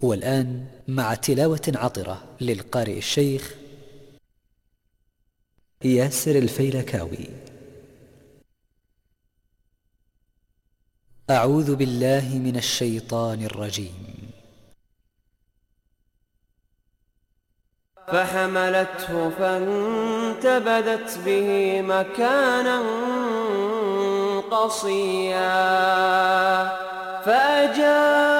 والآن مع تلاوة عطرة للقارئ الشيخ ياسر الفيلكاوي. أعوذ بالله من الشيطان الرجيم. فحملته فانتبدت به مكانا قصيا فأجاب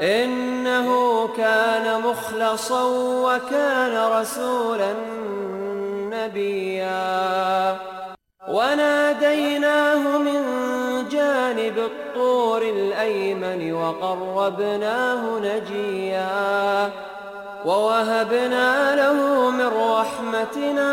إنه كان مخلصا وكان رسولا نبيا. وناديناه من جانب الطور الأيمن وقربناه نجيا. ووهبنا له من رحمتنا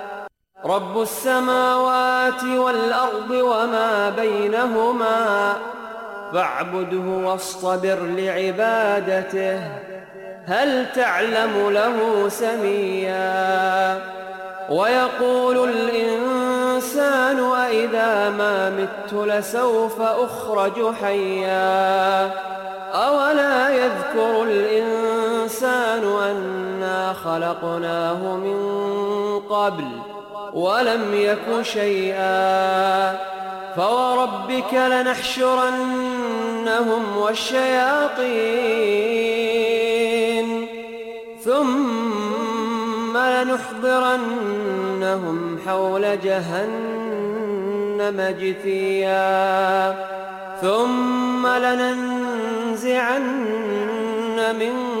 رب السماوات والأرض وما بينهما فاعبده واصطبر لعبادته هل تعلم له سميا ويقول الإنسان وإذا ما مت لسوف أخرج حيا أولا يذكر الإنسان أنا خلقناه من قبل ولم يك شيئا فوربك لنحشرنهم والشياطين ثم لنحضرنهم حول جهنم جثيا ثم لننزعن من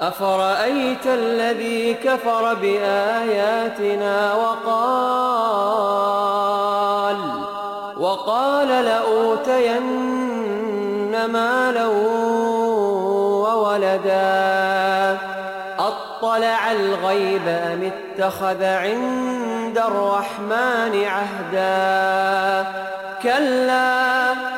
أفرأيت الذي كفر بآياتنا وقال وقال لأوتين مالا وولدا أطلع الغيب أم اتخذ عند الرحمن عهدا كلا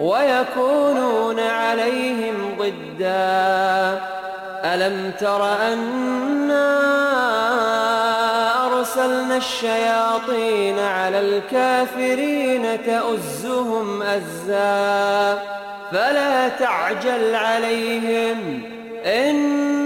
ويكونون عليهم ضدا. ألم تر أنا أرسلنا الشياطين على الكافرين تأزهم أزا. فلا تعجل عليهم. إن